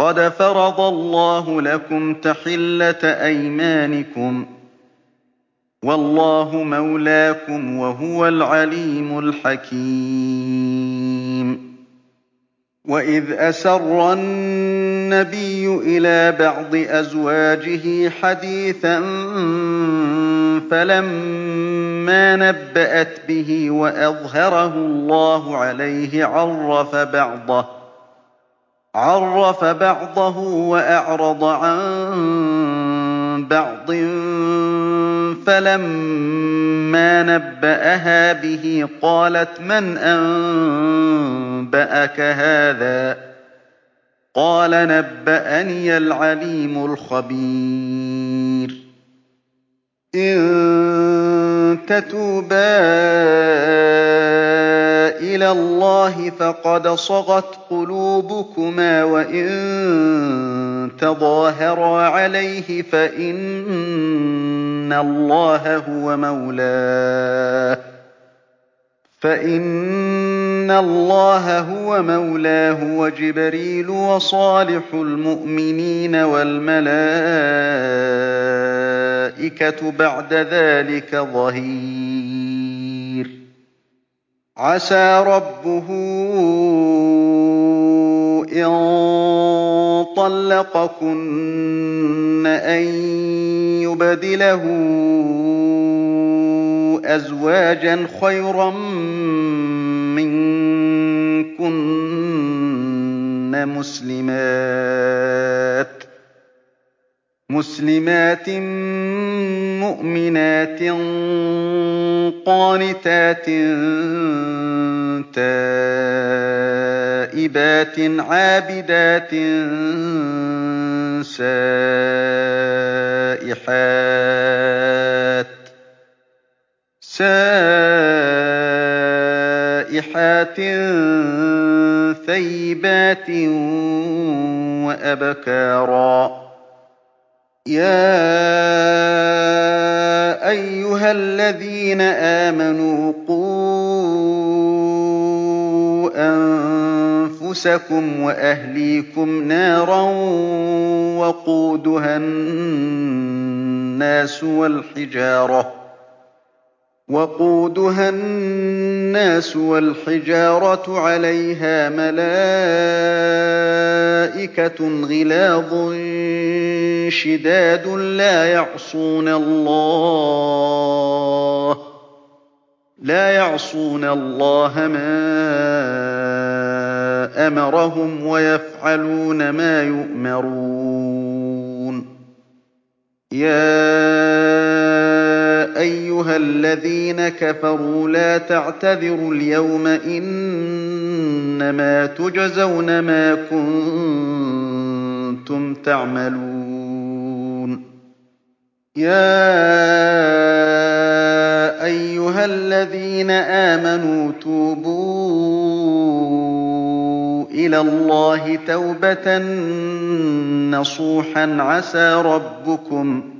قَدْ فَرَضَ اللَّهُ لَكُمْ تَحِلَّةَ أَيْمَانِكُمْ ۚ وَاللَّهُ مَوْلَاكُمْ ۖ وَهُوَ الْعَلِيمُ الْحَكِيمُ. وَإِذْ أَسَرَّ النَّبِيُّ إِلَىٰ بَعْضِ أَزْوَاجِهِ حَدِيثًا فَلَمَّا نَبَّأَتْ بِهِ وَأَظْهَرَهُ اللَّهُ عَلَيْهِ عَرَّفَ بَعْضَهُ وَأَعْرَضَ عَن بَعْضٍ ۖ فَلَمَّا نَبَّأَهَا بِهِ قَالَتْ مَنْ أَنبَأَكَ هَٰذَا ۖ؟ قَالَ نَبَّأَنِيَ الْعَلِيمُ الْخَبِيرُ. إِن إِلَى اللَّهِ فَقَدْ صَغَتْ قُلُوبُكُمَا ۖ وَإِن تَظَاهَرَا عَلَيْهِ فَإِنَّ اللَّهَ هُوَ مَوْلَاهُ وَجِبْرِيلُ وَصَالِحُ الْمُؤْمِنِينَ وَالْمَلَائِكَةُ بَعْدَ ذَٰلِكَ ظَهِيرٌ عَسَىٰ رَبُّهُ إِن طَلَّقَكُنَّ أَن يُبْدِلَهُ أَزْوَاجًا خَيْرًا مِّنكُنَّ مُسْلِمَاتٍ مُّؤْمِنَاتٍ قَانِتَاتٍ تَائِبَاتٍ عَابِدَاتٍ سَائِحَاتٍ ثَيِّبَاتٍ وَأَبْكَارًا يَا أَيُّهَا الَّذِينَ آمَنُوا قُوا أَنفُسَكُمْ وَأَهْلِيكُمْ نَارًا وَقُودُهَا النَّاسُ وَالْحِجَارَةُ عَلَيْهَا مَلَائِكَةٌ غِلَاظٌ شِدَادٌ لَّا يَعْصُونَ اللَّهَ مَا أَمَرَهُمْ وَيَفْعَلُونَ مَا يُؤْمَرُونَ. يَا أَيُّهَا الَّذِينَ كَفَرُوا لَا تَعْتَذِرُوا الْيَوْمَ ۖ إِنَّمَا تُجْزَوْنَ مَا كُنتُمْ تَعْمَلُونَ. يَا أَيُّهَا الَّذِينَ آمَنُوا تُوبُوا إِلَى اللَّهِ تَوْبَةً نَّصُوحًا عَسَىٰ رَبُّكُمْ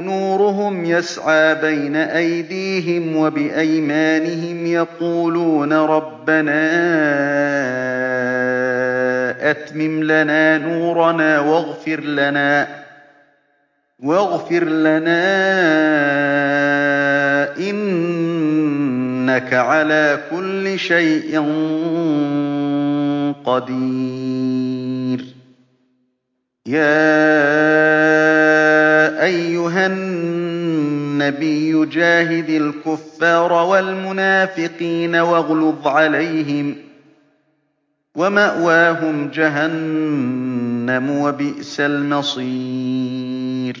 نُورُهُمْ يَسْعَىٰ بَيْنَ أَيْدِيهِمْ وَبِأَيْمَانِهِمْ يَقُولُونَ رَبَّنَا أَتْمِمْ لَنَا نُورَنَا وَاغْفِرْ لَنَا إِنَّكَ عَلَىٰ كُلِّ شَيْءٍ قَدِيرٌ. النَّبِيُّ جَاهِدِ الْكُفَّارَ وَالْمُنَافِقِينَ وَاغْلُظْ عَلَيْهِمْ ۚ وَمَأْوَاهُمْ جَهَنَّمُ ۖ وَبِئْسَ الْمَصِيرُ.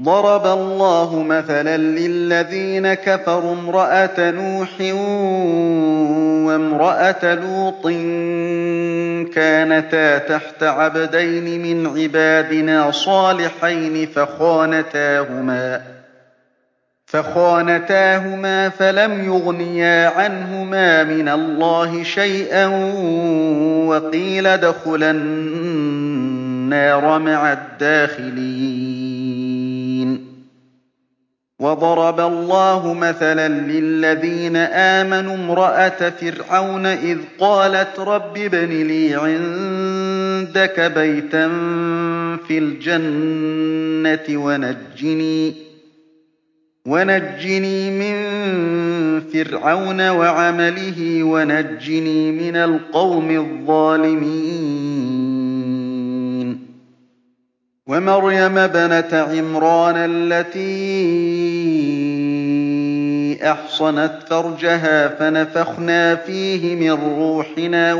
ضَرَبَ اللَّهُ مَثَلًا لِّلَّذِينَ كَفَرُوا امْرَأَتَ نُوحٍ وَامْرَأَتَ لُوطٍ كَانَتَا تَحْتَ عَبْدَيْنِ مِنْ عِبَادِنَا صَالِحَيْنِ فَخَانَتَاهُمَا فَلَمْ يُغْنِيَا عَنْهُمَا مِنَ اللَّهِ شَيْئًا وَقِيلَ ادْخُلَا النَّارَ مَعَ الدَّاخِلِينَ. وَضَرَبَ اللَّهُ مَثَلًا لِّلَّذِينَ آمَنُوا امْرَأَتَ فِرْعَوْنَ إِذْ قَالَتْ رَبِّ ابْنِ لِي عِندَكَ بَيْتًا فِي الْجَنَّةِ وَنَجِّنِي مِن فِرْعَوْنَ وَعَمَلِهِ وَنَجِّنِي مِنَ الْقَوْمِ الظَّالِمِينَ وَمَرْيَمَ ابْنَتَ عِمْرَانَ الَّتِي أَحْصَنَتْ فَرْجَهَا فَنَفَخْنَا فِيهِ مِن رُّوحِنَا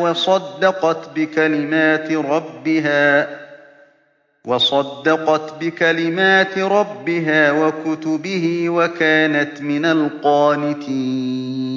وَصَدَّقَتْ بِكَلِمَاتِ رَبِّهَا وَكُتُبِهِ وَكَانَتْ مِنَ الْقَانِتِينَ.